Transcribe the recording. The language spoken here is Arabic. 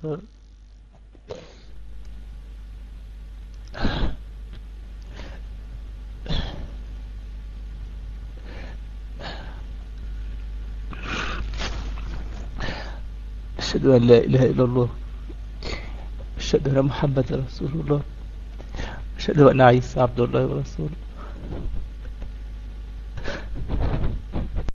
أشهد أن لا إله إلا الله. أشهد أن محمد رسول الله. أشهد أن عيسى عبد الله ورسوله.